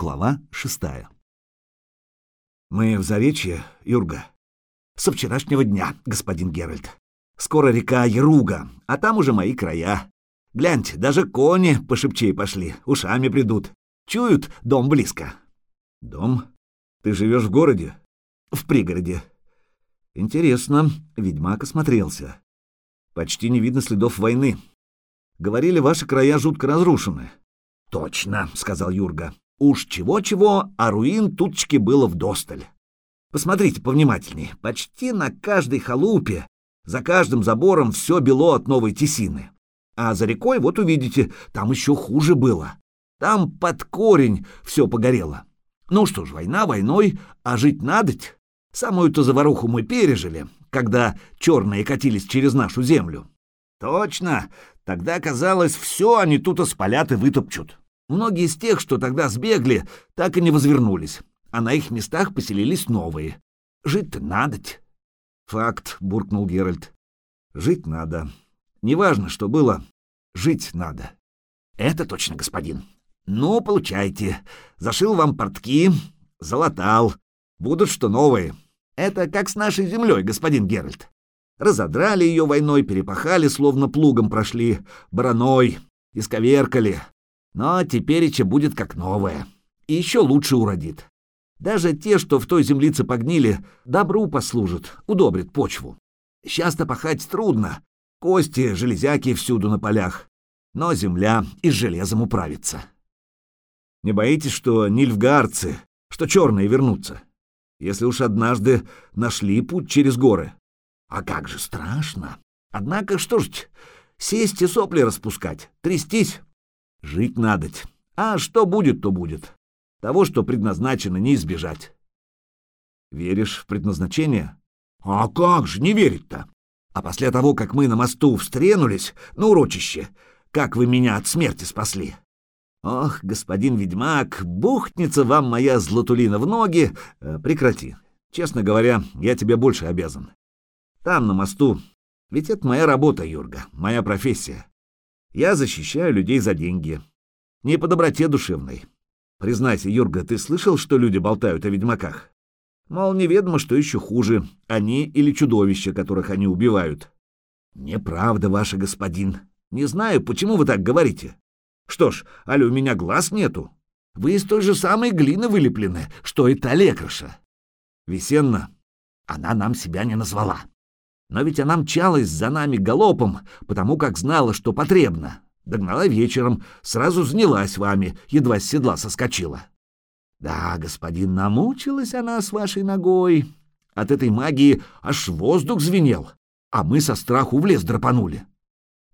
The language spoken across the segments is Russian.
Глава шестая. «Мы в Заречье, Юрга. Со вчерашнего дня, господин Геральт. Скоро река Яруга, а там уже мои края. Гляньте, даже кони по шепчей пошли, ушами придут. Чуют, дом близко». «Дом? Ты живешь в городе?» «В пригороде». «Интересно», — ведьмак осмотрелся. «Почти не видно следов войны. Говорили, ваши края жутко разрушены». «Точно», — сказал Юрга. Уж чего-чего, а руин тутчки было вдосталь. Посмотрите повнимательней, почти на каждой халупе, за каждым забором все бело от новой тесины. А за рекой, вот увидите, там еще хуже было. Там под корень все погорело. Ну что ж, война войной, а жить надоть. Самую-то заваруху мы пережили, когда черные катились через нашу землю. Точно, тогда казалось, все они тут спалят и вытопчут. Многие из тех, что тогда сбегли, так и не возвернулись, а на их местах поселились новые. Жить-то надоть. Факт, буркнул Геральт. Жить надо. Неважно, что было, жить надо. Это точно, господин. Ну, получайте. Зашил вам портки, залатал. Будут что новые. Это как с нашей землей, господин Геральт. Разодрали ее войной, перепахали, словно плугом прошли, бараной, исковеркали, но тепереча будет как новое. И еще лучше уродит. Даже те, что в той землице погнили, добру послужат, удобрят почву. Сейчас-то пахать трудно. Кости, железяки всюду на полях. Но земля и с железом управится. Не боитесь, что нильфгарцы, что черные вернутся? Если уж однажды нашли путь через горы. А как же страшно. Однако что ж, сесть и сопли распускать, трястись, Жить надоть. А что будет, то будет. Того, что предназначено, не избежать. Веришь в предназначение? А как же не верить-то? А после того, как мы на мосту встренулись, на урочище, как вы меня от смерти спасли? Ох, господин ведьмак, бухнется вам моя златулина в ноги. Э, прекрати. Честно говоря, я тебе больше обязан. Там, на мосту. Ведь это моя работа, Юрга, моя профессия. Я защищаю людей за деньги. Не по доброте душевной. Признайся, Юрга, ты слышал, что люди болтают о ведьмаках? Мол, неведомо, что еще хуже, они или чудовища, которых они убивают. Неправда, ваш господин. Не знаю, почему вы так говорите. Что ж, али у меня глаз нету. Вы из той же самой глины вылеплены, что и та лекарша. Весенна, она нам себя не назвала. Но ведь она мчалась за нами галопом, потому как знала, что потребно. Догнала вечером, сразу занялась вами, едва с седла соскочила. Да, господин, намучилась она с вашей ногой. От этой магии аж воздух звенел, а мы со страху в лес драпанули.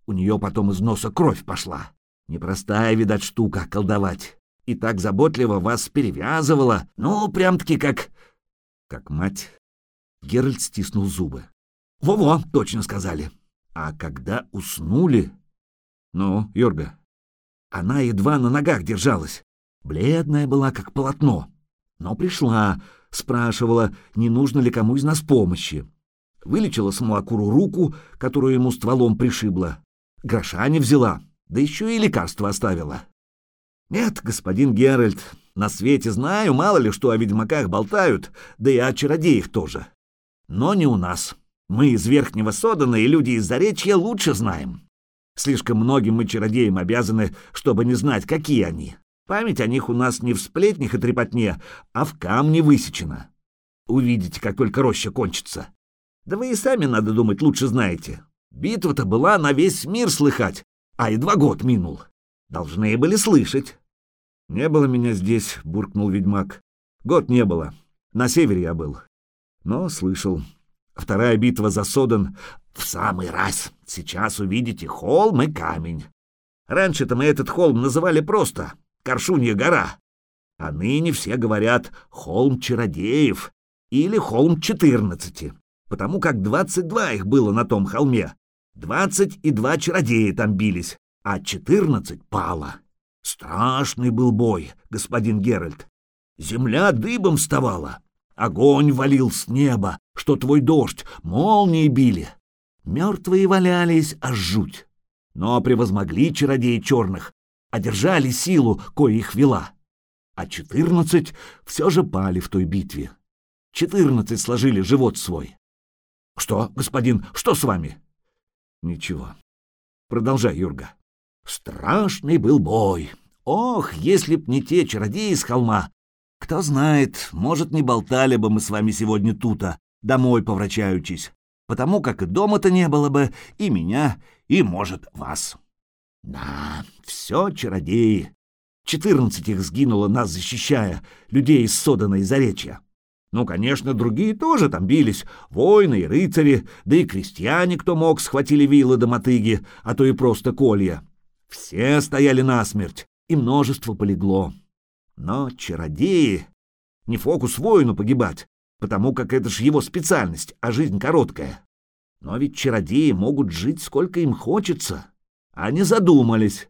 У нее потом из носа кровь пошла. Непростая, видать, штука колдовать. И так заботливо вас перевязывала, ну, прям-таки как... Как мать. Геральт стиснул зубы. Во-во, точно сказали. А когда уснули... Ну, Йорга, она едва на ногах держалась. Бледная была, как полотно. Но пришла, спрашивала, не нужно ли кому из нас помощи. Вылечила самоакуру руку, которую ему стволом пришибла. Гроша не взяла, да еще и лекарство оставила. Нет, господин Геральт, на свете знаю, мало ли что о ведьмаках болтают, да и о чародеях тоже. Но не у нас. Мы из Верхнего Содана и люди из Заречья лучше знаем. Слишком многим мы чародеям обязаны, чтобы не знать, какие они. Память о них у нас не в сплетнях и трепотне, а в камне высечена. Увидите, как только роща кончится. Да вы и сами, надо думать, лучше знаете. Битва-то была на весь мир слыхать, а едва год минул. Должны были слышать. — Не было меня здесь, — буркнул ведьмак. — Год не было. На севере я был. Но слышал. Вторая битва за Содан в самый раз. Сейчас увидите холм и камень. Раньше-то мы этот холм называли просто Коршунья гора. А ныне все говорят холм чародеев или холм четырнадцати, потому как двадцать два их было на том холме. Двадцать и два чародея там бились, а четырнадцать пало. Страшный был бой, господин Геральт. Земля дыбом вставала, огонь валил с неба, что твой дождь, молнии били. Мертвые валялись, аж жуть. Но превозмогли чародеи черных, одержали силу, кое их вела. а четырнадцать все же пали в той битве. Четырнадцать сложили живот свой. Что, господин, что с вами? Ничего. Продолжай, Юрга. Страшный был бой. Ох, если б не те чародеи с холма. Кто знает, может, не болтали бы мы с вами сегодня тута, домой поврачаючись, потому как и дома-то не было бы и меня, и, может, вас. Да, все чародеи. Четырнадцать их сгинуло, нас защищая, людей из Содана и Заречья. Ну, конечно, другие тоже там бились, воины и рыцари, да и крестьяне, кто мог, схватили вилы до мотыги, а то и просто колья. Все стояли насмерть, и множество полегло. Но чародеи... Не фокус воину погибать, потому как это ж его специальность, а жизнь короткая. Но ведь чародеи могут жить сколько им хочется. Они задумались.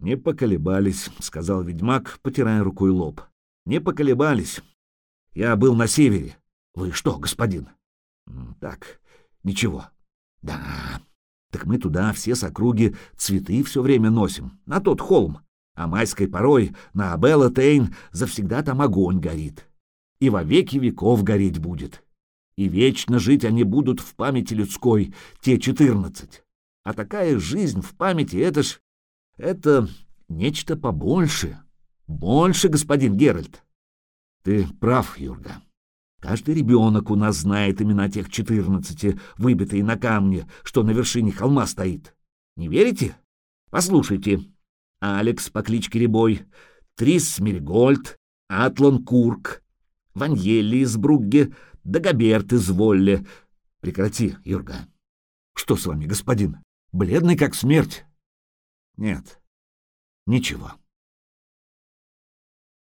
«Не поколебались», — сказал ведьмак, потирая рукой лоб. «Не поколебались. Я был на севере. Вы что, господин?» «Так, ничего. Да, так мы туда все с округи цветы все время носим, на тот холм. А майской порой на Абелла Тейн завсегда там огонь горит. И во веки веков гореть будет. И вечно жить они будут в памяти людской, те четырнадцать. А такая жизнь в памяти — это ж... это нечто побольше. Больше, господин Геральт. Ты прав, Юрга. Каждый ребенок у нас знает имена тех четырнадцати, выбитые на камне, что на вершине холма стоит. Не верите? Послушайте. Алекс по кличке Рябой, Трис Смиргольд, Атлан Курк, Ваньелли из Бругге, Дагоберт из Волле. Прекрати, Юрга. Что с вами, господин? Бледный как смерть? Нет, ничего.